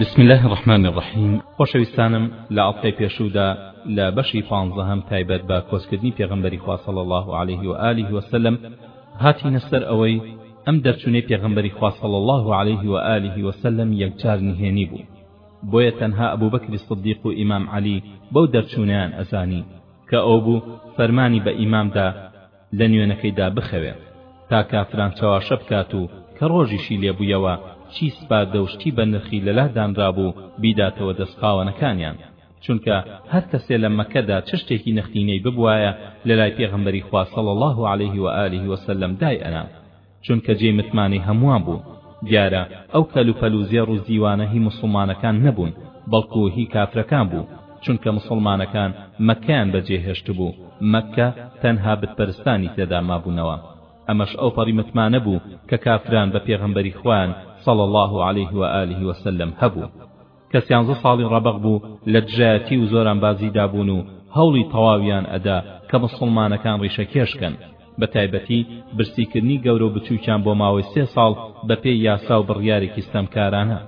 بسم الله الرحمن الرحیم خۆشەویستانم لە ئەڵقەی پێشوودا لە بەشی پانزەهەم تایبەت بە کۆسکردنی پێغەمبەری خوا صلی الله علیه و آله و سلم هاتینە سەر ئەوەی ئەم دەرچوونەی پێغەمبەری خوا صلی الله علیه و آله و سلم یەکجار نهێنی بوو بۆیە تەنها ئەبوبەکری صدیق و ئیمام عەلی بەو دەرچوونیان ئەزانی کە ئەو بوو فەرمانی بە ئیمامدا لە نوێنەکەیدا بخەوێ تا کافران چەواشە بکات و کە ڕۆژیشی لێ بوویەوە چی سپاردە و شتی بە نرخی لە لا دانرابوو بیداتەوە دەست خاوەنەکانیان چونکە هەر کەسێ لە مەککەدا چ شتێکی نەختینەی ببوایە لە لای پێغەمبەری خوا صلی اللە علیه و آله و سلم دای ئەنا. چونکە جێی متمانەی هەمووان بوون، دیارە ئەو کەلوپەل و زێڕ و زیوانە هی موسڵمانەکان نەبوون، بەڵکو هی کافرەکان بوو، چونکە موسڵمانەکان مەککەیان بەجێهێشتبوو، مەککە تەنها بتپەرستانی تێدا مابوونەوە، ئەمەش ئەوپەڕی متمانە بوو کە کافران بە پێغەمبەری خوایان صلی اللە علیه و آله و سلم هەبوو. کە سیانزە ساڵی ڕەبەق بوو لە دژایەتی و زۆرانبازیدا بوون و هەوڵی تەواویان ئەدا کە موسڵمانەکان ڕیشەکێش کەن بە تایبەتی برسیکردنی گەورە و بچووکیان بۆ ماوەی سێ ساڵ بە پێی یاسا و بڕیارێکی ستەمکارانە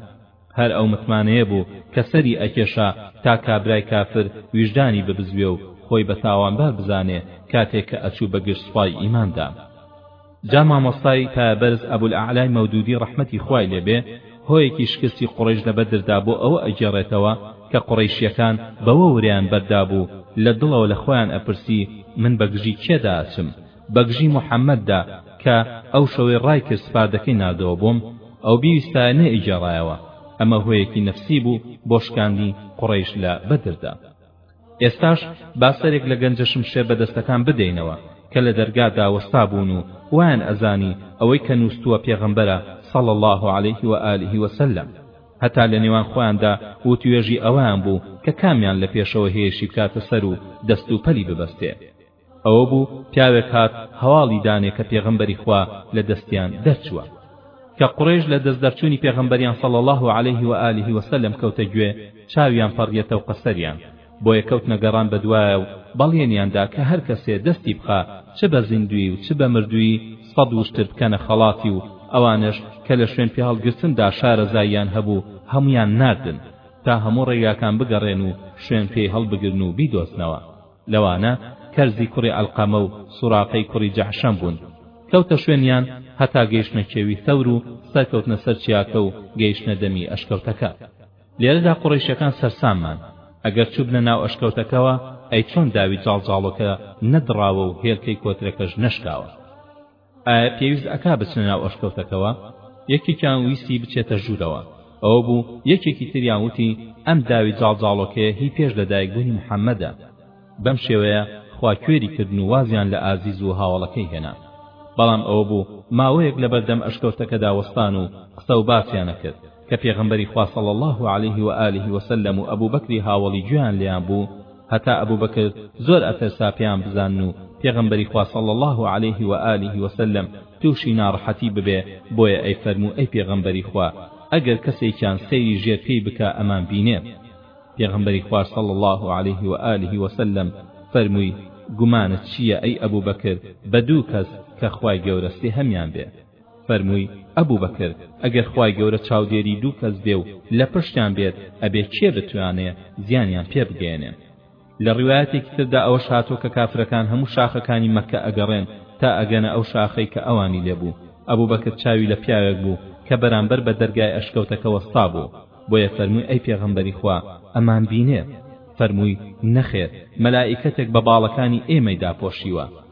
هەر ئەو متمانەیە بوو کە سەری ئەکێشا تا کابرای کافر ویژدانی ببزوێ و خۆی بە تاوانبار بزانێ کاتێ کە ئەچوو بە گژ سوپای ئیماندان. جا مامۆستای پایەبەرز ئەبوالەعلای مەودودی ڕەحمەتی خوای لێ بێ هۆیەکی شکستی قوڕەیش لە بەدردا بۆ ئەوە ئەگێڕێتەوە کە قوڕەیشیەکان بەوە ورەیان بەردابوو لە دڵەوە لە خۆیان ئەپرسی من بەگژی کێدا ئەچم بەگژی موحەممەددا کە ئەو شەوەی ڕای کرد سپاردەکەی ناردەوە بۆم ئەو بیویستایە نەیئەگێڕایەوە ئەمە هۆیەکی نەفسی بوو بۆ شکاندی قوڕەیش لە بەدردا ئێستاش با سەرێک لە گەنجە شمشێر بەدەستەکان بدەینەوە کە لە دەرگادا وەستابوون و وایان ئەزانی ئەوەی کە نووستووە پێغەمبەرە صلی اللە علیه و آله و سلم هەتا لە نێوان خۆیاندا وتوێژی ئەوەیان بوو کە کامیان لە پێشەوە هێرشی بکاتە سەر و دەست و پەلی ببەستێ ئەوە بوو پیاوێک هات هەواڵی دانێ کە پێغەمبەری خوا لە دەستیان دەرچووە کە قوڕەیش لە دەست دەرچوونی پێغەمبەریان صلی اللە علیه و آله و سلم کەوتە گوێ چاویان پەڕیەتەو قەسەریان بۆیە کەوتنە گەڕان بەدوایە و بەڵێنیان دا کە هەر کەسێ دەستی بخا چ بە زیندووی و چ بە مردووی سەد وشتر بکەنە خەڵاتی و ئەوانەش کە لە شوێن پێهەڵگرتن دا شارەزاییان هەبوو هەموویان ناردن تا هەموو ڕێگاکان بگەڕێن و شوێن پێی هەڵبگرن و بیدۆزنەوە لەوانە کەرزی کوڕی عەلقەمە و سوراقەی کوڕی جەعشەم بوون، کەوتە شوێنیان هەتا گەیشتنە کێوی ثەور و سەرکەوتنە سەر چیاکە و گەیشتنە دەمی ئەشکەوتەکە. لێرەدا قوڕەیشەکان سەرساممان، ئەگەر چووبنە ناو ئەشکەوتەکەوە ئەی چۆن داوی جاڵجاڵۆکە نەدڕاوە و هێلکەی کۆترەکەش نەشکاوە؟ ئایا پێویست ئەکا بچنە ناو ئەشکەوتەکەوە؟ یەکێکیان ویستی بچێتە ژوورەوە، ئەوە بوو یەکێکی تریان وتی ئەم داوی جاڵجاڵۆکەیە هی پێش لە دایک بوونی محمدە. بەم شێوەیە خوا کوێری کردن و وازیان لە ئازیز و هاوەڵەکەی هێنا. بەڵام ئەوە بوو ماوەیەک لە بەردەم ئەشکەوتەکەدا وەستان و قسە و باسیان ئەکرد، کە پێغەمبەری خوا صلی اللە علیه و آله و سلم و ئەبوبەکری هاوەڵی گوێیان لێیان بوو، هەتا ئەبوبەکر زۆر ئەترسا پێیان بزانن و پێغەمبەری خوا صلی اللە علیه و آله و سلم توشی ناڕەحەتی ببێ بۆیە ئەی فەرموو ئەی پێغەمبەری خوا ئەگەر کەسێکیان سەیری ژێر پێی بکا ئەمان بینێ پێغەمبەری خوا صلی اللە علیه و آله و سلم فەرمووی گومانت چییە ئەی ئەبوبەکر بە دوو کەس کە خوای گەورە سێهەمیان بێ فەرمووی، ئەبوبەکر، ئەگەر خوای گەورە چاودێری دوو کەس بێ و لە پشتیان بێت، ئەبێ کێ بتوانێ زیانیان پێ بگەیەنێ؟ لە ڕیوایەتێکی تردا ئەوەش هاتووە کە کافرەکان هەموو شاخەکانی مەککە ئەگەڕێن تا ئەگەنە ئەو شاخەی کە ئەوانی لێ بوو، ئەبوبەکر چاوی لە پیاوێک بوو کە بەرامبەر بە دەرگای ئەشکەوتەکە وەستابوو، بۆیە فەرمووی، ئەی پێغەمبەری خوا، ئەمان بینێت؟ فەرمووی، نەخێر، مەلائیکەتێک بە باڵەکانی ئێمەی داپۆشیوە.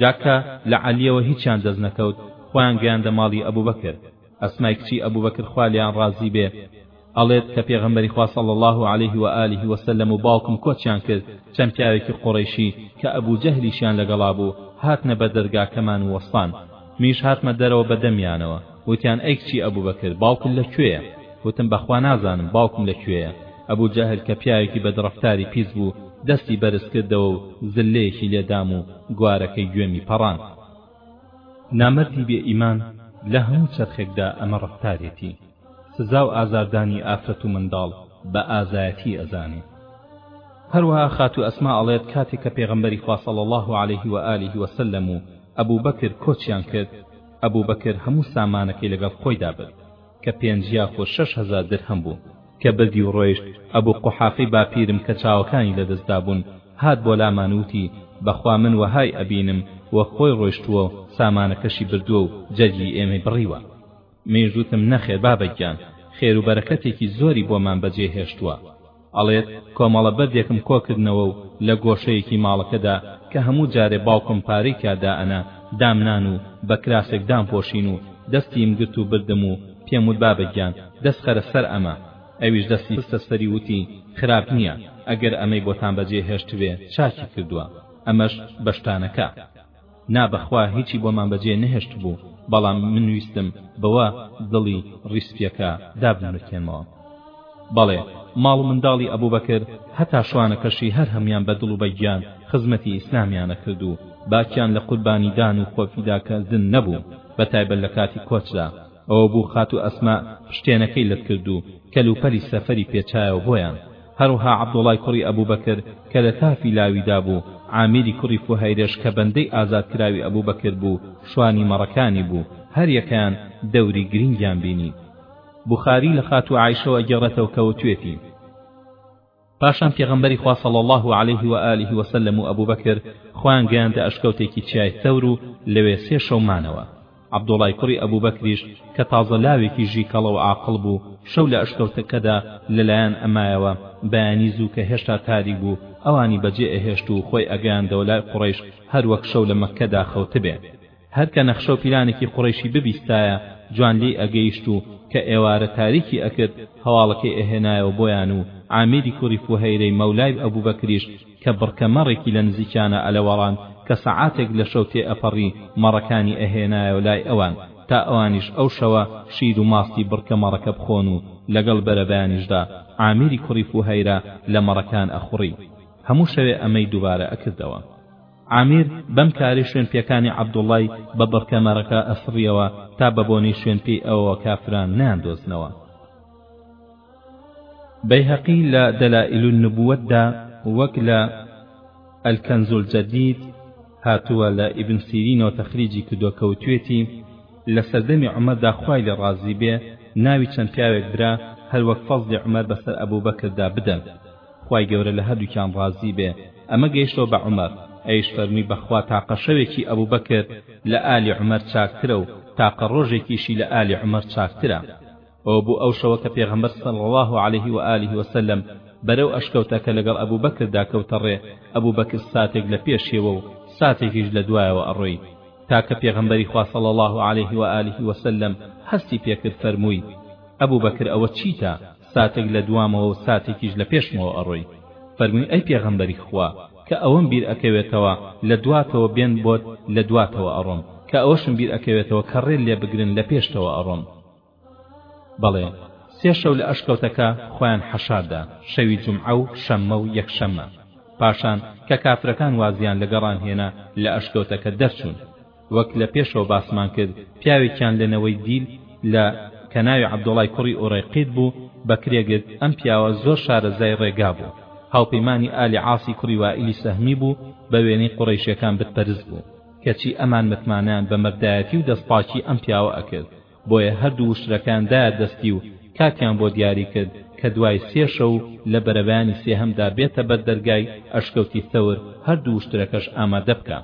جا کە لە عەلیەوە هیچیان دەست نەکەوت خۆیان گەیاندە ماڵی ئەبوبەکر ئەسمای کچی ئەبوبەکر خوا لێیان ڕازی بێ ئەڵێت کە پێغەمبەری خوا صلی اللە علیه و آله و سلم و باوکم کۆچیان کرد چەند پیاوێکی قوڕەیشی کە ئەبوجەهلیشیان لەگەڵا بوو هاتنە بەر دەرگاکەمان و وەستان منیش هاتمە دەرەوە بە دەمیانەوە وتیان ئەی کچی ئەبوبەکر باوکت لە کوێیە وتم بەخوا نازانم باوکم لە کوێیە ئەبو جەهل کە پیاوێکی بەد ڕەفتاری پیس بوو دەستی بەرز کردەوە و زللەیەکی لێدام و گوارەکەی گوێمی پەڕاند نامەردی بێ ئیمان لە هەموو چەرخێکدا ئەمە ڕەفتارێتی سزا و ئازاردانی ئافرەت و منداڵ بە ئازایەتی ئەزانێ هەروەها خاتوو ئەسما ئەڵێت کاتێک کە پێغەمبەری خوا صلی اللە علیه و آله و سلم و ئەبوبەکر کۆچیان کرد، ئەبوبەکر هەموو سامانەکەی لەگەڵ خۆیدا برد، کە پێنج یاخۆ شەش هەزار درهەم بوو، کە بردی و ڕۆیشت، ئەبو قوحافەی باپیرم کە چاوەکانی لەدەست دابوون، هات بۆ لامان و وتی، بەخوا من وەهای ئەبینم وەک خۆی ڕۆیشتووە و سامانەکەشی بردووە و جەرگی ئێمەی بڕیوە. منیش وتم نەخێر بابە گیان خێرو بەرەکەتێکی زۆری بۆمان بەجێ هێشتووە ئەڵێت کۆمەڵە بەردێکم کۆکردنەوە و لە گۆشەیەکی ماڵەکەدا کە هەموو جارێ باوکم پارەی تیا دائەنا دامنان و بە کراسێک دامپۆشین و دەستیم گرت و بردم و پێم وت بابە گیان دەست خەرە سەر ئەمە ئەویش دەستی خستە سەری وتی خراپ نییە ئەگەر ئەمەی بۆتان بەجێ هێشتبێ چاکی کردووە ئەمەش بەشتانەکە. نا بەخوا هیچی بۆمان بەجێ نەهێشتبوو بەڵام من ویستم بەوە دڵی ڕیسپیەکە دابمرکێنمەوە بەڵێ ماڵ و منداڵی ئەبوبەکر هەتا شوانەکەشی هەر هەمویان بە دڵ و بە گیان خزمەتی ئیسلامیان ئەکرد و باکیان لە قوربانی دان و خۆفیدا کردن نەبوو بەتایبەت لە کاتی کۆچدا ئەوە بوو خاتوو ئەسما پشتێنەکەی لەت کرد و کەلوپەلی سەفەری پێچایەوە بۆیان، هەروەها عەبدوڵای کوڕی ئەبووبەکر کە لە تافی لاوی دابوو، عامیری کوڕی فوهەیرەش کە بەندەی ئازادکراوی ئەبووبەکر بوو، شوانی مەڕەکانی بوو، هەریەکەیان دەوری گرینگیان بینی. بوخاری لە خاتوو عایشەوە ئەگێڕێتەوە کە وتوێتی. پاشان پێغەمبەری خوا صلی الله علیه و آله و سلم و ابوبکر خوان گەیاندە ئەشکەوتێکی چیای ثەور و لەوێ سێ شەو مانەوە عەبدوڵای کوڕی ئەبوبەکریش کە تازە لاوێکی ژیکەڵە و عاقڵ بوو شەو لە ئەشکەوتەکەدا لەلایەن ئەمایەوە بەیانی زوو کە هێشتا تاریک بوو ئەوانی بەجێ ئەهێشت و خۆی ئەگەیاندەوە لای قوڕەیش هەروەک شەو لە مەککەدا خەوتبێ هەر کە نەخشەو پیلانێکی قوڕەیشی ببیستایە جوان لێی ئەگەیشت و کە ئێوارە تاریکی ئەکرد هەواڵەکەی ئەهێنایەوە بۆیان و عامیری کوڕی فوهەیرەی مەولای ئەبوبەکریش کە بڕکە مەڕێکی لە نزیکیانا ئەلەوەڕاند کە سەعاتێک لە شەو تێ ئەپەڕی مەڕەکانی ئەهێنایەوە لای ئەوان تا ئەوانیش ئەو شەوە شیر و ماستی بڕکە مەڕەکە بخۆن و لەگەڵ بەرەبەیانیشدا عامیری کوڕی فوهەیرە لە مەڕەکان ئەخوڕی هەموو شەوێ ئەمەی دوبارە ئەکردەوە. عامیر بەم کارەی شوێن پێکانی عەبدوڵای بە بڕکە مەرەکە ئەسڕیەوە تا بە بۆنەی شوێن پێی ئەوەوە کافران نەیان دۆزنەوە. بەیهەقی لە دەلائیل النبووەت دا وەک لە، الکنز الجدید، هاتووە لە ئیبن سیرینەوە تەخریجی کردووە کەوتووێتی، لە سەردەمی عومەردا خوای لێ ڕازی بێ ناوی چەند پیاوێک برا هەروەک فەزڵی عومەر بەسەر ئەبوبەکردا بدەن. خوای گەورە لە هەردووکیان ڕازی بێ، ئەمە گەیشتەوە بە عومەر، ئەویش فەرمووی بەخوا تاقە شەوێکی ئەبوبەکر لە ئالی عومەر چاکترە و تاقە ڕۆژێکیشی لە ئالی عومەر چاکترە. ئەوە بوو ئەو شەوە کە پێغەمبەر صلی اللە علیه و آله و سلم بەرەو ئەشکەوتە کە لەگەڵ ئەبوبەکردا کەوتە ڕێ، ئەبوبەکر ساتێک لە پێشیەوە و ساتێکیش لە دوایەوە ئەڕۆی، تا کە پێغەمبەری خوا صلی اللە علیه و آله و سلم هەستی پێکرد فەرمووی، ئەبوبەکر ئەوە چیتە؟ ساتێک لە دوامەوە و ساتێکیش لە پێشمەوە ئەڕۆی فەرمووی ئەی پێغەمبەری خوا کە ئەوەم بیر ئەکەوێتەوە لە دواتەوە بێن بۆت لە دواتەوە ئەڕۆم کە ئەوەشم بیر ئەکەوێتەوە کە ڕێ لێ بگرن لە پێشتەوە ئەڕۆم بەڵێ سێ شەو لە ئەشکەوتەکە خۆیان حەشاردا شەوی جومعە و شەممە و یەکشەممە پاشان کە کافرەکان وازیان لە گەڕان هێنا لە ئەشکەوتەکە دەرچوون وەک لە پێشەوە باسمان کرد پیاوێکیان لە نەوەی دیل لە کە ناوی عەبدوڵای کوڕی ئورەیقیت بوو بەکرێ گرت ئەم پیاوە زۆر شارەزای ڕێگا بوو هاوپەیمانی ئالی عاسی کوڕی وائیلی سەهمی بوو بە وێنەی قوڕەیشەکان بت پەرست بوو کەچی ئەمان متمانەیان بە مەردایەتی و دەستپاکی ئەم پیاوە ئەکرد بۆیە هەردوو وشترەکەیان دایە دەستی و کاتیان بۆ دیاری کرد کە دوای سێ شەو لە بەرەبەیانی سێهەمدا بێتە بەر دەرگای ئەشکەوتی ثەور هەردوو وشترەکەش ئامادە بکا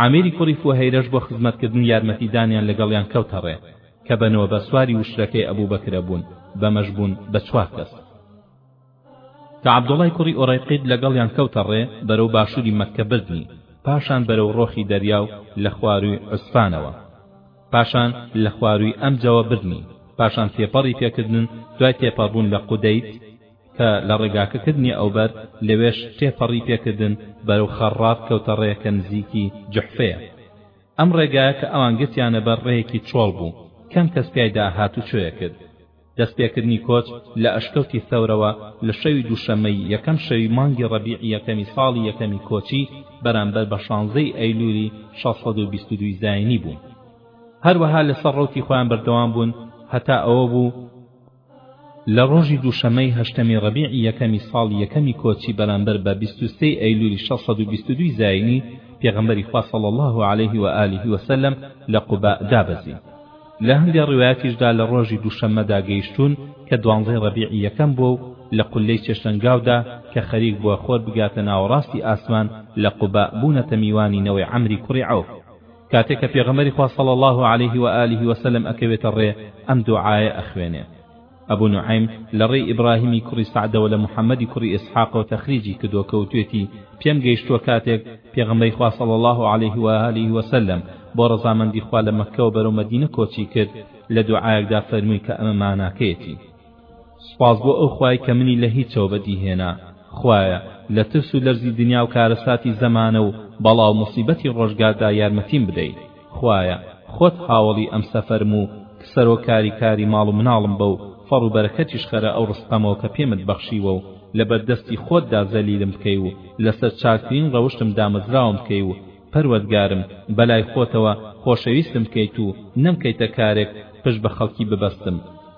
عامیری کوڕی فوهەیرەش بۆ خزمەتکردن و یارمەتیدانیان لەگەڵیان کەوتە ڕێ کە بە نۆبە سواری وشترەکەی ئەبوبەکر ئەبوون بەمەش بوون بە چوار کەس. کە عەبدوڵای کوڕی ئورەیقیت لەگەڵیان کەوتە ڕێ بەرەو باشووری مەککە بردنی پاشان بەرەو ڕۆخی دەریا و لە خوارووی عوسفانەوە پاشان لە خوارووی ئەمجەوە بردنی پاشان تێپەڕی پێکردن دوای تێپەڕبوون لە قودەیت کە لە ڕێگاکە کردنی ئەوبەر لەوێش تێپەڕی پێکردن بەرەو خەڕڕات کەوتە ڕێ کە نزیکی جوحفەیە ئەم ڕێگایە کە ئەوان گرتیانە بەر ڕێیەکی چۆڵ بوو کەم کەس پیایدا هات و چۆیەکرد دەستپێکردنی کۆچ لە ئەشکەوتی ثەورەوە لە شەوی دووشەممەی یەکەم شەوی مانگی ڕەبیعی یەکەمی ساڵی یەکەمی کۆچی بەرامبەر بە شانزەی ئەیلوولی شەش سەد و بیست و دوو زاینی بوو هەروەها لەسەر ڕەوتی خۆیان بەردەوام بوون هەتا ئەوە بوو لە ڕۆژی دووشەممەی هەشتەمی ڕەبیعی یەکەمی ساڵی یەکەمی کۆچی بەرامبەر بە بیست و سێی ئەیلوولی شەش سەد و بیست و دوو زاینی پێغەمبەری خوا صلی اللە علیه و آله و سلم لە قوباء دابەزی لە هەندێ ڕیوایەتیشدا لە ڕۆژی دووشەممەدا گەیشتوون کە دوانزەی ڕەبیعی یەکەم بووە و لە قوللەی چێشتەنگاودا کە خەریک بووە خۆر بگاتە ناوەڕاستی ئاسمان لە قوباء بوونەتە میوانی نەوەی عەمری کوڕی عەوف کاتێ کە پێغەمبەری خوا صلی اللە علیه و آله و سلم ئەکەوێتە ڕێ ئەم دوعایە ئەخوێنێ ئەبو نوعەیم لە ڕێی ئیبڕاهیمی کوڕی سەعدەوە لە محەمەدی کوڕی ئیسحاقەوە تەخریجی کردووە کە وتوێتی، پێم گەیشتووە کاتێک پێغەمبەی خوا صلی اللە علیه و آله و سلم بۆ ڕەزامەندی خوا لە مەککەوە بەرەو مەدینە کۆچی کرد لە دوعایەکدا فەرمووی کە ئەمە ماناکەیەتی سوپاس بۆ ئەو خوای کە منی لە هیچەوە بەدیهێنا خوایە لە ترس و لەرزی دنیا و کارەساتی زەمانە و بەڵا و موسیبەتی ڕۆژگاردا یارمەتیم بدەیت خوایە خۆت هاوەڵی ئەم سەفەرم و سەرۆکاری کاری ماڵ و مناڵم بە و فەڕ و بەرەکەتیش خەرە ئەو ڕزقەمەوە کە پێمت بەخشیوە و لەبەر دەستی خۆتدا زەلیلم بکەی و لەسەر چاکترین ڕەوشتم دامەزراوم بکەی و پەروەردگارم بەلای خۆتەوە خۆشەویستم بکەیت و نەمکەیتە کارێک پشت بە خەڵکی ببەستم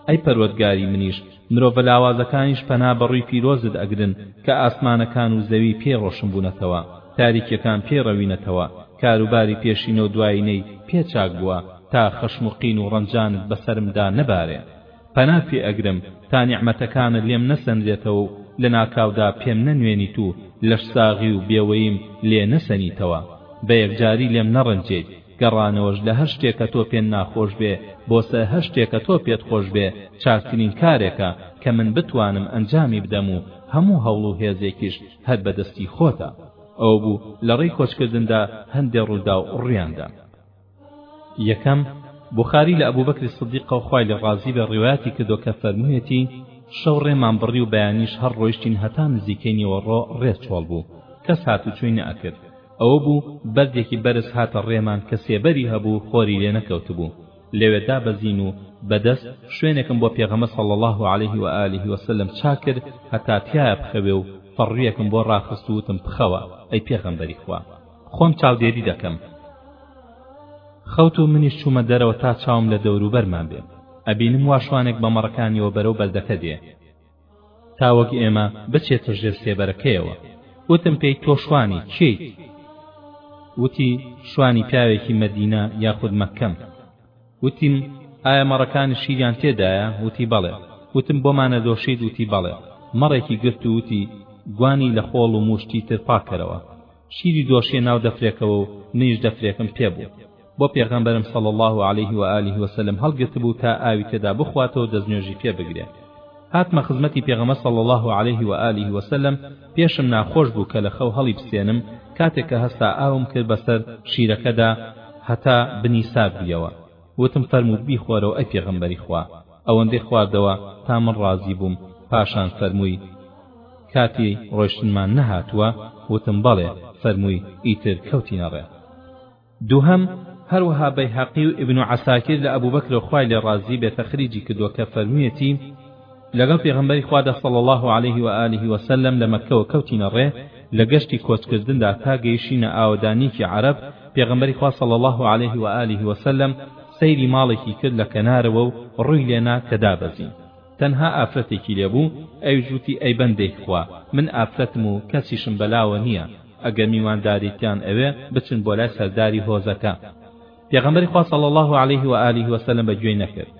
ئەی پەروەردگاری منیش مرۆڤە لاوازەکانیش پەنا بە ڕووی پیرۆزت ئەگرن کە ئاسمانەکان و زەوی پێی ڕۆشن بوونەتەوە، تاریکیەکان پێی ڕەوینەتەوە، کاروباری پێشینە و دوایینەی پێ چاک بووە، تا خەشم و قین و ڕەنجانت بەسەرمدا نەبارێ. پەنات پێ ئەگرم تا نیعمەتەکانت لێم نەسەنرێتەوە و لە ناکاودا پێم نەنوێنیت و لەشساغی و بێوەییم لێ نەسەنیتەوە، بە یەکجاری لێم نەڕەنجێیت. گەڕانەوەش لە هەر شتێک کە تۆ پێن ناخۆش بێ بۆ سەر هەر شتێک کە تۆ پێت خۆش بێ چاکترین کارێکە کە من بتوانم ئەنجامی بدەم و هەموو هەوڵ و هێزێکیش هەر بە دەستی خۆتە ئەوە بوو لە ڕێی کۆچکردندا هەندێ ڕووداو ڕوویان دا یەکەم، بوخاری لە ئەبوبەکری سدیقەوە خوای لێ ڕازی بێ ڕیوایەتی کردووە کە فەرموویەتی شەو ڕێمان بڕی و بەیانیش هەر ڕۆیشتین هەتا نزیکەی نیوەڕۆ ڕێ چۆڵ بوو کەس هاتوچۆی نەئەکرد ئەوە بوو بەردێکی بەرز هاتە ڕێمان کە سێبەری هەبوو خۆری لێ نەکەوتبوو لەوێ دابەزین و بە دەست شوێنێکم بۆ پێغەمبەر صلی اللە علیه و آله و سلم چاک کرد هەتا تیایا بخەوێ و پەڕویەکم بۆ ڕاخست و وتم بخەوە ئەی پێغەمبەری خوا خۆم چاودێری دەکەم خەوت و منیش چوومە دەرەوە تا چاوم لە دەوروبەرمان بێ ئەبینم واشوانێک بە مەڕەکانیەوە بەرەو بەردەکە دێ تا وەک ئێمە بچێتە ژێر سێبەرەکەیەوە وتم پێی تۆ شوانی کێیت وتی شوانی پیاوێکی مەدینە یاخود مەکەم وتیم ئایا مەڕەکانی شیریان تێدایە وتی بەڵێ وتم بۆمانە دۆشیت وتی بەڵێ مەڕێکی گرت و وتی گوانی لە خۆڵ و موشتی تر پاکەرەوە شیری دۆشیە ناو دەفرێکەوە و منیش دەفرێکم پێ بوو بۆ پێغەمبەرم صلی اللە علیه و آله و سلم هەڵگرتبوو تا ئاوی تێدا بخواتەوە دەست نوێژی پێ بگرێ هاتمە خزمەتی پێغەمبەر صلی اللە علیه و آله و سلم پێشم ناخۆش بوو کە لە خەو هەڵی بسێنم کاتێک کە هەستا ئاوم کرد بەسەر شیرەکەدا هەتا بنی سارد بوویەوە وتم فەرموو بیخۆرەوە ئەی پێغەمبەری خوا ئەوەندەی خواردەوە تا من ڕازی بووم پاشان فەرمووی کاتی ڕۆیشتنمان نەهاتووە وتم بەڵێ فەرمووی ئیتر کەوتینە ڕێ دووهەم هەروەها بەیهەقی و ئیبن عەساکیر لە ئەبوبەکرەوە خوای لێ ڕازی بێ تەخریجی کردووە کە فەرموویەتی لەگەڵ پێغەمبەری خوادا صلی اللە علیه و آله و سلم لە مەککەوە کەوتینە ڕێ، لە گەشتی کۆچکردندا تا گەیشتینە ئاوەدانییەکی عەرەب، پێغەمبەری خوا صلی اللە علیه و آله و سلم سەیری ماڵێکی کرد لە کەنارەوە و ڕووی لێنا کە دابەزین تەنها ئافرەتێکی لێ بوو، ئەویش وتی ئەی بەندەی خوا من ئافرەتم و کەسیشم بەلاوە نییە، ئەگەر میوانداریتان ئەوێ بچن بۆ لای سەرداری هۆزەکە. پێغەمبەری خوا صلی الله علیه و آله و سلم بە گوێی نەکرد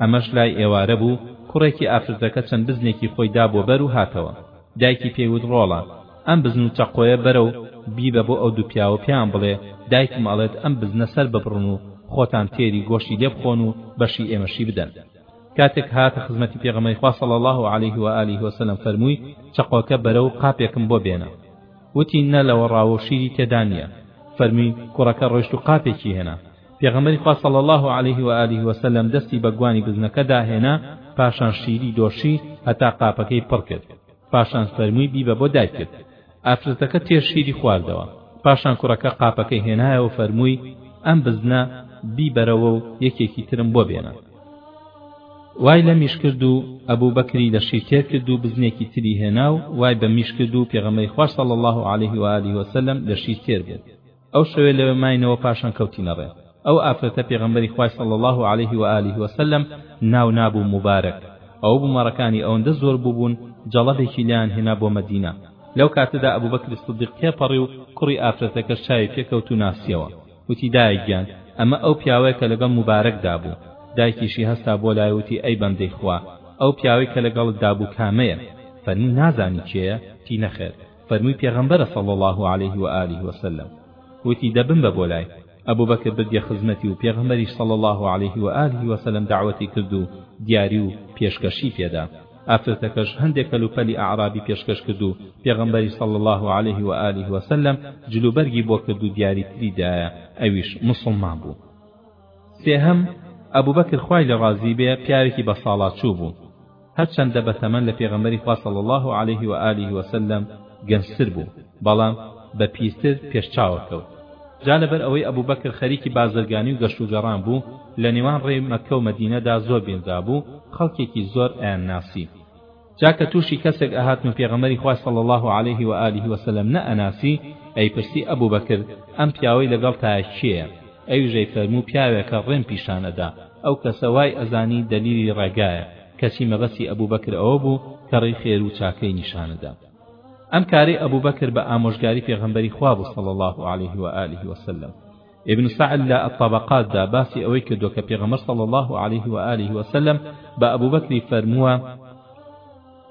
ئەمەش لای ئێوارە بوو کوڕێکی ئافرەتەکە چەند بزنێکی خۆی دا بۆ بەر و هاتەوە دایکی پێی وت ڕۆڵە ئەم بزن و چەقۆیە بەرە و بیبە بۆ ئەو دوو پیاوە پێیان بڵێ دایکم ئەڵێت ئەم بزنە سەر ببڕن و خۆتان تێری گۆشتی لێ بخۆن و بەشی ئێمەشی بدەن کاتێک هاتە خزمەتی پێغەمەی خوا صلی الله عليه و آله و سلم فەرمووی چەقۆکە بەرە و قاپێکم بۆ بێنە وتی، نە لەوە ڕاوە و شیری تێدا نییە. فەرمی، کوڕەکە ڕۆیشت و قاپێکی هێنا. پێغەمبەری خوا صلی اللە علیه و آله و سلم دەستی بە گوانی بزنەکەدا هێنا، پاشان شیری دۆشی هەتا قاپەکەی پڕ کرد. پاشان فەرمووی بیبە بۆ دایکت. ئافرەتەکە تێر شیری خواردەوە. پاشان کوڕەکە قاپەکەی هێنایەوە فەرمووی، ئەم بزنە بیبەرەوە و یەکێکی ترم بۆ بێنە. وای لە میش کرد و ئەبوو بەکری لە شیر تێر کرد و بزنێکی تری هێنا و وای بە میش کرد و پێغەمەی خوار سەڵ الله عليه و عالی وسلم لە شیر تێر بوو ئەو شەوێ لەوێ ماینەوە پاشان کەوتینە ڕێ ئەو ئافرەتە پێغەمبەری خوای سەڵ الله عليه و عالی وسلم ناو نابوو مبارەک ئەو بوومەڕەکانی ئەوەندە زۆر بووبوون جەڵەبێکی لیان هێنا بۆ مەدینە لەو کاتەدا ئەبوو بەکری سدیق تێپەڕی و کوڕی ئافرەتەکەش چاوی پێکەوت و ناسیەوە وتی دایە گیان ئەمە ئەو پیاوەیە کە لەگەڵ موبارەک دابوو دایکیشی هەستا بۆ لای وتی ئەی بەندەی خوا ئەو پیاوەی کە لەگەڵت دابوو کامەیە فەرمووی نازانی کێیە تی نەخێر فەرمووی پێغەمبەرە صلی الله علیه و آله وسلم وتی دە بمبە بۆ لای ئەبو بەکر بردیە خزمەتی و پێغەمبەریش صلی الله علیه و آله وسلم دعوەتی کرد و دیاری و پێشکەشی پێدا ئافرەتەکەش هەندێ کەلوپەلی ئەعرابی پێشکەش کرد و پێغەمبەری صلی اللە علیه و آله و سلم جل و بەرگی بۆ کرد و دیاری کردی دایە ئەویش موسڵمان بوو سێهەم ئەبوبەکر خوای لێ ڕازی بێ پیاوێکی بەساڵاچوو بوو هەرچەندە بەتەمەن لە پێغەمبەری خوا صلی اللە علیه و آله و سلم گەنجتر بوو بەڵام بە پیرتر پێش چاوە کەوت جا لەبەر ئەوەی ئەبوبەکر خەریکی بازرگانی و گەشت و گەڕان بوو لە نێوان ڕێی مەککە و مەدینەدا زۆر بینرابوو خەڵکێکی زۆر ئەیان ناسی جا کە تووشی کەسێک ئەهاتن و پێغەمبەری خوا صلی اللە علیه و آله و سلم نە ئەناسی ئەیپرسی ئەبوبەکر ئەم پیاوەی لەگەڵتایە کێیە ئەویش ئەیفەرموو پیاوێکە ڕێم پیشان ئەدا ئەو کەسە وای ئەزانی دەلیلی ڕێگایە کەچی مەبەستی ئەبوبەکر ئەوە بوو کە ڕێی خێر و چاکەی نیشان ئەدا ئەم کارەی ئەبوبەکر بە ئامۆژگاری پێغەمبەری خوا بوو صلی الله علیه و آله و سلم ابن سعد لە الطبقات دا باسی ئەوەی کردو کە پێغەمبەر صلی الله علیه و آله و سلم بە ئەبوبەکری فەرمووە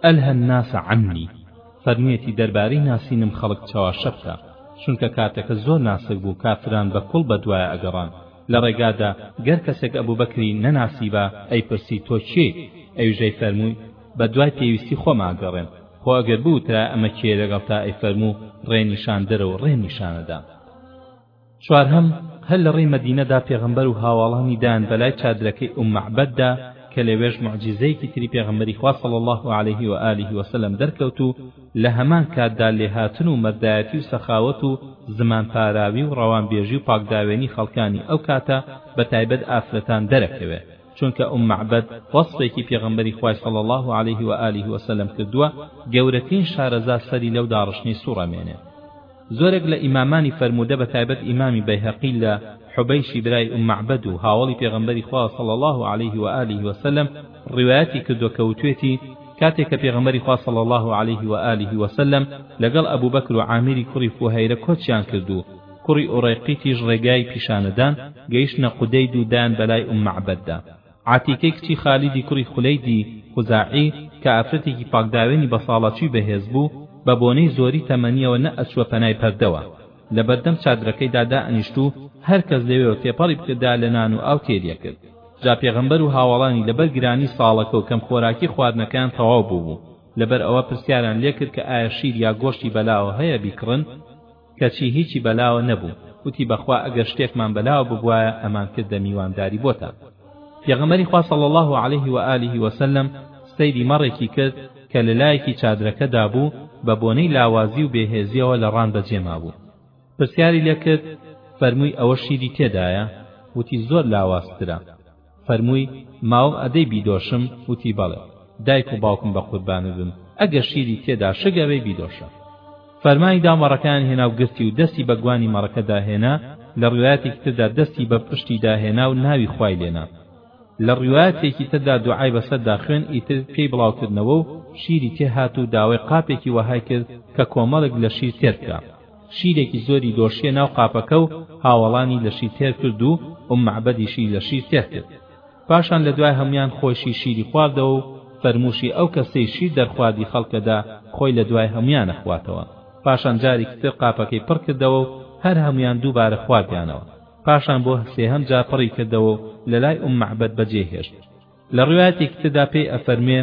ئەلهە الناس عنی فەرموویەتی دەربارەی ناسینم خەڵک چەواشە بکە چونکە کاتەکە زۆر ناسک بوو کافران بە کوڵ بە دوایە ئەگەڕان لە ڕێگادا گەر کەسێک ئەبوبەکری نەناسیبا ئەی پرسی تۆ کێی ئەویژەی فەرمووی بە دوای پێویستی خۆمان ئەگەڕێم خۆ ئەگەر بوترا ئەمە کێیە لەگەڵ تا ئەیفەرموو ڕێنیشاندەرە و ڕێنیشانەدا چوارهەم هەر لە ڕێی مەدینەدا پێغەمبەر و هاواڵانی دان بەلای چادرەکەی ئوم مەعبەددا کە لەوێش معجیزەیەکی تری پێغەمبەری خوا صلی الله علیه و آله و سلم دەرکەوت و لە هەمان کاتدا لێهاتن و مەردایەتی و سەخاوەت و زمان پاراوی و ڕەوانبێژی و پاکداوێنی خەڵکانی ئەو کاتە بە تایبەت ئافرەتان دەرەکەوێ چونکە ئوم مەعبەد وەسفێکی پێغەمبەری خوای صلی اللە علیه و آله و سلم کردووە گەورەترین شارەزا سەری لەو داڕشتنەی سوڕەمێنێ زۆرێک لە ئیمامانی فەرموودە بەتایبەت ئیمامی بەیهەقی لە حوبەیشی برای ئوم مەعبەد و هاوەڵی پێغەمبەری خوا صلی اللە علیه و آله و سلم ڕیوایەتی کردووە کە وتوێتی کاتێک کە پێغەمبەری خوا صلی اللە علیه و آله و سلم لەگەڵ ئەبوبەکر و عامیری کوڕی فوهەیرە کۆچیان کرد و کوڕی ئورەیقیتیش ڕێگای پیشانەدان، گەیشتنە قودەید و دان بەلای ئوم مەعبەددا. عاتیکەی کچی خالیدی کوڕی خولیدی خوزاعی، کە ئافرەتێکی پاکداوێنی بەساڵاچووی بەهێز بوو، بە بۆنەی زۆری تەمەنیەوە نەئەچووە پەنای پەردەوە، لەبەردەم چادرەکەیدا دائەنیشت و هەر کەس لەوێوە تێپەڕی بکردایە لە نان و ئاو تێریەکرد. جا پێغەمبەر و هاوەڵانی لەبەر گرانی ساڵەکە و کەم خۆراکی خواردنەکەیان تەواو بووبوو، لەبەر ئەوە پرسیاریان لێکرد کە ئایا شیر یا گۆشتی بەلاوە هەیە بیکڕن؟ کەچی هیچی بەلاوە نەبوو وتی بەخوا ئەگەر شتێکمان بەلاوە ببوایە ئەمانکردە میوانداری بۆتان پێغەمبەری خوا صلی اللە علیه و آله و سلم سەیری مەڕێکی کرد کە لەلایەکی چادرەکەدا بوو بە بۆنەی لاوازی و بێهێزیەوە لە ڕان بەجێ مابوو پرسیاری لێکرد فەرمووی ئەوە شیری تێدایە وتی زۆر لاوازترە فەرمووی، ماڵ ئەدەی بیدۆشم؟ وتی، بەڵێ، دایک و باوکم بە قوربانت بم، ئەگەر شیری تێدا شک ئەبێ بیدۆشە. فەرمانی دا و مەڕەکەیان هێنا و گرتی و دەستی بە گوانی مەڕەکەدا هێنا، لە ڕیوایەتێکی تردا دەستی بە پشتیدا هێنا و ناوی خوای لێ نا. لە ڕیوایەتێکی تردا دوعای بەسەردا خوێند ئیتر پێی بڵاوکردنەوە و شیری تێ هات و داوای قاپێکی وەهای کرد کە کۆمەڵێک لە شیر تێر بکا. شیرێکی زۆری دۆشیە ناو قاپەکە و هاوەڵانی لە شیر تێر کرد و ئوم مەعبەدیشی لە شیر تێر کرد پاشان لە دوای هەموان خۆیشی شیری خواردەوە و فەرمووشی ئەو کەسەی شیر دەرخواردی خەڵکە دا خۆی لە دوای هەموانە خواتەوە پاشان جارێکی تر قاپەکەی پڕ کردەوە و هەر هەموان دووبارە خواردیانەوە پاشان بۆ سێهەم جا پڕی کردەوە و لە لای ئوم مەعبەد بەجێی هێشت لە ڕوایەتێکی تردا پێی ئەفەرموێ،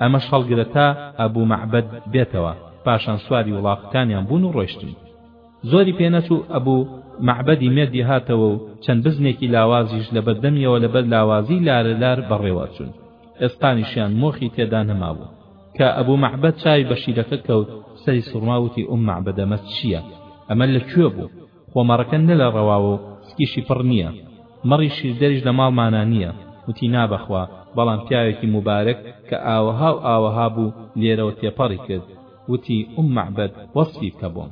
ئەمەش هەڵگرە تا ئەبو مەعبەد بێتەوە، پاشان سواری وڵاخەکانیان بوون و ڕۆیشتن. زۆری پێ نەچوو ئەبو مەعبەدی مێردی هاتەوە و چەند بزنێکی لاوازیش لە بەردەمیەوە لە بەر لاوازی لارە لار بەڕێوە ئەچوون، ئێسقانیشیان مۆخی تێدا نەمابوو. کە ئەبو مەعبەد چاوی بە شیرەکە کەوت سەری سوڕما وتی ئوم مەعبەدەمە چییە؟ ئەمە لە کوێ بوو؟ خۆ مەڕەکە نە لە ڕەواوە و سکیشی پڕ نییە، مەڕی شیردەریش لە ماڵمانا نییە، وتی نا بەخوا، بەڵام پیاوێکی موبارەک کە ئاوەها و ئاوەها بوو لێرەوە تێپەڕی کرد، وتی ئوم مەعبەد وەسفی بکە بۆم.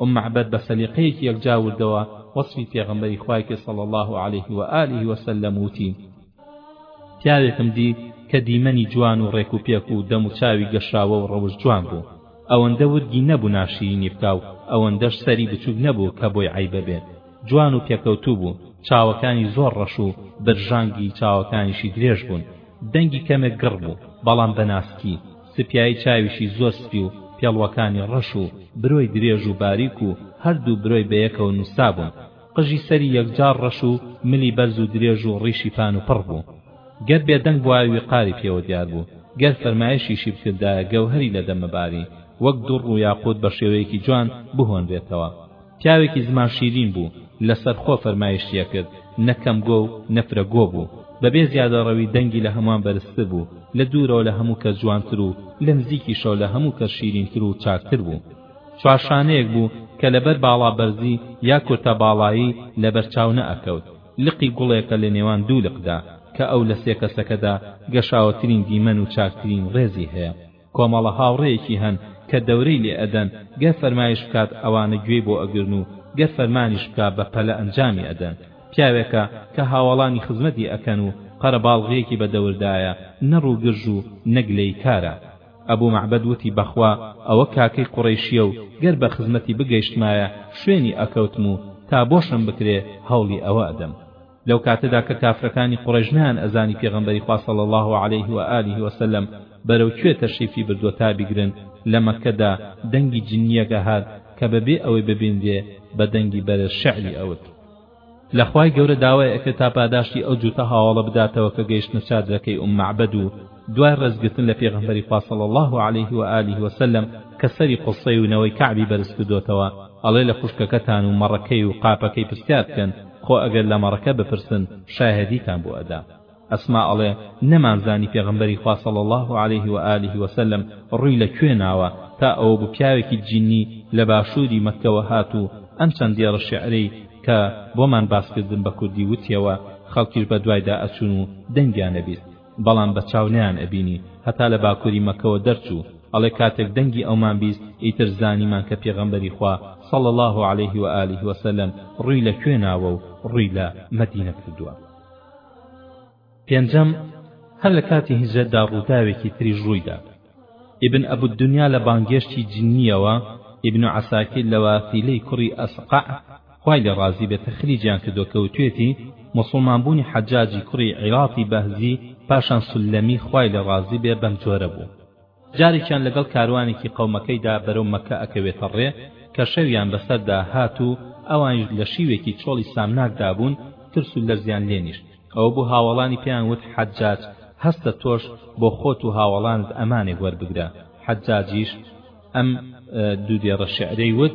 ئوم مەعبەد بە سەلیقەیەکی یەکجار وردەوە وەسفی پێغەمبەری خوای کرد صلی اللە علیه و آله و سلم و وتی، پیاوێکم دی کە دیمەنی جوان و ڕێک و پێک و دەم و چاوی گەشاوە و ڕەوشت جوان بوو، ئەوەندە ورگی نەبوو ناشیرینی بکا و ئەوەندەش سەری بچووک نەبوو کە بۆی عەیب ببێت جوان و پێکەوتوو بوو چاوەکانی زۆر ڕەش و برژانگی چاوەکانیشی درێژ بوون دەنگی کەمێک گڕ بوو بەڵام بە ناسکی سپیایی چاویشی زۆر سپی و پێڵوەکانی ڕەش و برۆی درێژ و باریک و هەردوو برۆی بەیەکەوە نووستابوون قژی سەری یەکجار ڕەش و ملی بەرز و درێژ و ڕیشی پان و پڕ بوو گەر بێدەنگ بوایە ویقاری پێوە دیار بوو گەر فەرمایشیشی بکردایە گەوهەری لە دەم مەباری وەک دوڕ و یاقوت بە شێوەیەکی جوان بهۆنرێتەوە پیاوێکی زمان شیرین بوو لە سەر خۆ فەرمایشتی ئەکرد نە کەم گۆ و نە فرە گۆ بوو بە بێ زیادەڕەوی دەنگی لە هەموان بەرزتر بوو لە دوورەوە لە هەموو کەس جوانتر و لە نزیکیشەوە لە هەموو کەس شیرینتر و چاکتر بوو چوار شانەیەک بوو کە لەبەر باڵا بەرزی یا کورتە باڵایی لەبەر چاو نەئەکەوت، لقی گوڵێکە لە نێوان دوو لقدا، کە ئەو لە سێ کەسەکەدا گەشاوەترین دیمەن و چاکترین ڕێزی هەیە. کۆمەڵە هاوڕێیەکی هەن کە دەورەی لێ ئەدەن، گەر فەرمایش بکات ئەوانە گوێی بۆ ئەگرن و گەر فەرمانیش بکا بە پەلە ئەنجامی ئەدەن. پیاوێکە کە هاوەڵانی خزمەتی ئەکەن و قەرەباڵغییەکی بە دەوردایە، نە ڕووگرژ و نە گلەییکارە. ئەبو مەعبەد وتی بەخوا ئەوە کاکەی قوڕەیشیە و گەر بە خزمەتی بگەیشتمایە شوێنی ئەکەوتم و تا بۆشم بکرێ هەوڵی ئەوە ئەدەم لەو کاتەدا کە کافرەکانی قوڕەیش نەیان ئەزانی پێغەمبەری خوا صلی اللە علیه و آله و سلم بەرەو کوێ تەشریفی بردوە تا بیگرن لە مەککەدا دەنگی جنیەک ئەهات کە بەبێ ئەوەی ببینرێ بە دەنگی بەرز شعری ئەوت لە خوای گەورە داوای ئەکرد تا پاداشتی ئەو جووتە هاوەڵە بداتەوە کە گەیشتنە چادرەکەی ئوم مەعبەد و دوای ڕێزگرتن لە پێغەمبەری خوا صلی اللە علیه و آله و سلم کە سەری قوصەی و نەوەی کەعبی بەرز کردۆتەوە ئەڵێ لە خوشکەکەتان و مەڕەکەی و قاپەکەی پرسیار بکەن خۆ ئەگەر لە مەڕەکە بپرسن شایەدیتان بۆ ئەدا ئەسما ئەڵێ، نەمان زانی پێغەمبەری خوا صلی اللە علیه و آله و سلم ڕووی لە کوێ ناوە تا ئەوە بوو پیاوێکی جینی لە باشووری مەککەوە هات و ئەم چەند دێڕە شیعرەی کە بۆمان باس کردن بە کوردی وتیەوە خەڵکیش بە دوایدا ئەچوون و دەنگیان ئەبیست بەڵام بە چاو نەیان ئەبینی هەتا لە باکووری مەککەوە دەرچوو ئەڵێ کاتێک دەنگی ئەومان بیست ئیتر زانیمان کە پێغەمبەری خوا صلی اللە علیه و آله و سلم ڕووی لە کوێ ناوە و ڕووی لە مەدینە کردووە. پێنجەم، هەر لە کاتی هیجرەتدا ڕووداوێکی تریش ڕوویدا، ئیبن ئەبو الدنیا لە بانگێشتی جنییەوە، ئیبن عەساکیر لە واسیلەی کوڕی ئەسقەع، خوای لێ ڕازی بێت، تەخریجیان کردووە کە وتوێتی، موسڵمانبوونی حەجاجی کوڕی عیاتی بەهزی پاشان سولەمی خوای لێ ڕازی بێ بەمجۆرە بوو. جارێکیان لەگەڵ کاروانێکی قەومەکەیدا بەرەو مەکە ئەکەوێتە ڕێ کە شەویان بەسەردا هات و ئەوانیش لە شیوێکی چۆڵی سامناکدا بوون ترس و لەرزیان لێنیشت ئەوە بۆ هاوەڵانی پێیان وت حەجاج هەستە تۆش بۆ خۆت و هاوەڵانت ئەمانێک وەربگرە حەجاجیش ئەم دوو دێڕە شعرەی وت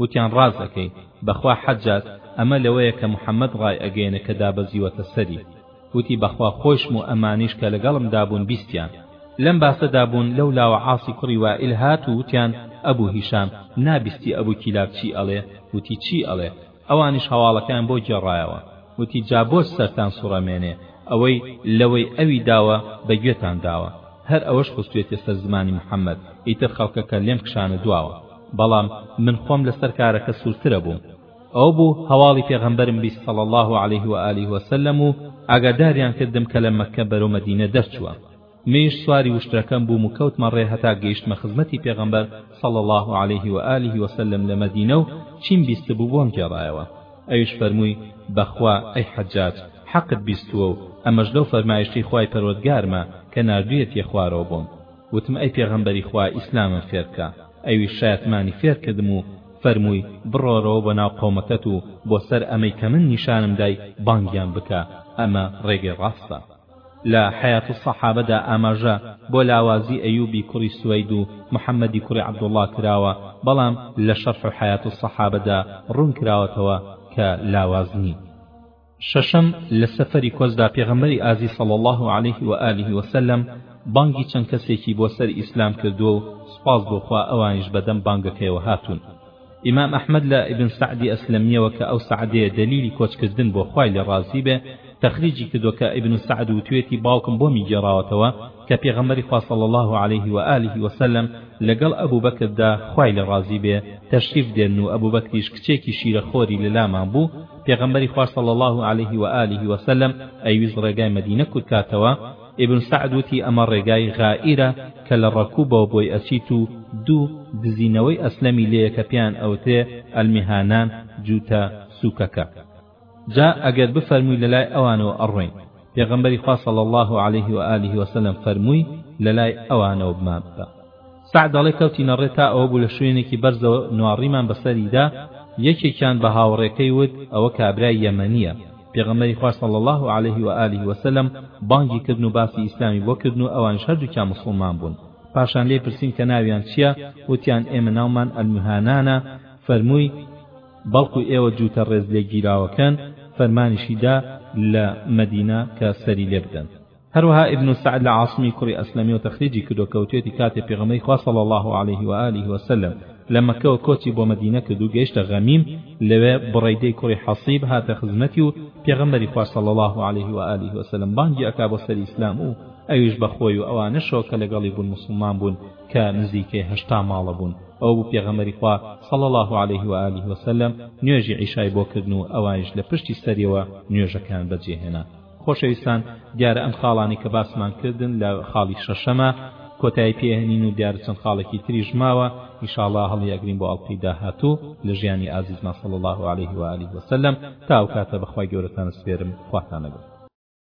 وتیان ڕاست ئەکەی بەخوا حەجاج ئەمە لەوەیە کە محمد ڕای ئەگەیەنێ کە دابەزیوەتە سەری وتی بەخوا خۆیشم و ئەمانیش کە لەگەڵم دابوون بیستیان لەم باسە دابوون لەو لاوە عاسی کوڕی وائیل هات و وتیان ئەبو هیشام نا بیستی ئەبو کیلاب چی ئەڵێ وتی چی ئەڵێ ئەوانیش هەواڵەکەیان بۆ گێڕایەوە وتی جا بۆچ سەرتان سوڕەمێنێ ئەوەی لەوەی ئەوی داوە بە گوێتان داوە هەر ئەوەش خستوێتە سەر زمانی محمد ئیتر خەڵکەکە لێم کشانە دواوە بەڵام من خۆم لەسەر کارەکە سوورترە بووم ئەوە بوو هەواڵی پێغەمبەرم بیست صلی اللە علیه و آله و سلم و ئاگاداریان کردم کە لە مەککە بەرەو مەدینە دەرچووە منیش سواری وشترەکەم بووم و کەوتمە ڕێ هەتا گەیشتمە خزمەتی پێغەمبەر صلی اللە علیه و آله و سلم لە مەدینە و چیم بیستبوو بۆم گێڕایەوە ئەویش فەرمووی بەخوا ئەی حەجاج حەقت بیستووە و ئەمەش لەو فەرمایشەی خوای پەروەردگارمە کە ناردوویەتیە خوارەوە بۆم وتم ئەی پێغەمبەری خوا ئیسلامم فێر بکە ئەویش شایەتمانی فێر کردم و فەرمووی بڕۆرەوە بۆ ناو قەومەکەت و بۆ سەر ئەمەی کە من نیشانم دای بانگیان بکە ئەمە ڕێگەی ڕاستە لە حیات الصحابەدا ئاماژە بۆ لاوازی ئەیوبی کوڕی سوەید و محەممەدی کوڕی عەبدوڵڵا کراوە بەڵام لە شەرح حیات الصحابەدا ڕوون کراوەتەوە کە لاواز نین شەشەم، لە سەفەری کۆچدا پێغەمبەری ئازیز صلی اللە علیه و آله و سلم بانگی چەند کەسێکی بۆ سەر ئیسلام کردووە و سوپاس بۆ خوا ئەوانیش بە دەم بانگەکەیەوە هاتوون. ئیمام ئەحمەد لە ئیبن سەعدی ئەسلەمییەوە کە ئەو سەعدەیە دەلیلی کۆچ کردن بووە خوای لێ ڕازی بێ تەخریجی کردووە کە ئیبن سەعد وتوێتی باوکم بۆمی گێڕاوەتەوە کە پێغەمبەری خوا صلی اللە علیه و آله و سلم لەگەڵ ئەبو بەکردا خوای لێ ڕازی بێ تەشریف دێنن و ئەبو بەکریش کچێکی شیرەخۆری لەلامان بوو پێغەمبەری خوا صلی اللە علیه و آله و سلم ئەیویست ڕێگای مەدینە کورت کاتەوە، ئیبن سەعد وتی ئەمە ڕێگای غائیرە کە لە ڕەکوبەوە بۆی ئەچیت و دوو دزی نەوەی ئەسلەمی لێیە کە پێیان ئەوترێ المهانان جووتە سووکەکە جا ئەگەر بفەرمووی لەلای ئەوانەوە ئەڕۆین پێغەمبەری خوا صلی اللە علیه و آله و سلم فەرمووی لەلای ئەوانەوە بمانبە سەعد دەڵێ کەوتینە ڕێ تا ئەوە بوو لە شوێنێکی بەرزەوە نواڕیمان بەسەریدا، یەکێکیان بە هاوڕێکەی وت ئەوە کابرای یەمەنییە، پێغەمبەری خوا صلی اللە علیه و آله و سلم بانگی کردن و باسی ئیسلامی بۆ کردن و ئەوانیش هەردووکیان موسڵمان بوون، پاشان لێی پرسین کە ناویان چییە، وتیان ئێمە ناومان المهانانە، فەرمووی بەڵکو ئێوە جووتە ڕێزلێگیراوەکەن، فەرمانیشی دا لە مەدینە کە سەری لێ بدەن. هەروەها ابن سعد لە عاصمی کوڕی ئەسلەمیەوە تەخریجی کردووە کە وتوێتی کاتێ پێغەمبەری خوا صلی اللە علیه و آله و سلم لە مەککەوە کۆچی بۆ مەدینە کرد و گەیشتە غەمیم لەوێ بڕەیدەی کوڕی حەصیب هاتە خزمەتی و پێغەمبەری خوا صلی اللە علیه و آله و سلم بانگی ئەکا بۆ سەر ئیسلام و ئەویش بە خۆی و ئەوانەشەوە کە لەگەڵی بوون موسڵمان بوون کە نزیکەی هەشتا ماڵە بوون ئەوە بوو پێغەمبەری خوا صلی اللە علیه و آله و سلم نوێژی عیشای بۆ کردن و ئەوانیش لە پشتی سەریەوە نوێژەکەیان بەجێهێنا خۆشەویستان دیارە ئەم خاڵانەی کە باسمان کردن لە خاڵی شەشەمە کۆتایی پێهێنین و دیارە چەند خاڵێکی تریش ماوە ئیشاڵا هەڵی ئەگرین بۆ ئەڵلقەی داهاتوو لە ژیانی ئازیزمان صلی الله علیه و آله وسلم تا ئەو کاتە بەخوای گەورەتان سپێرم خواتان لەگەڵ